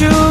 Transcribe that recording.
true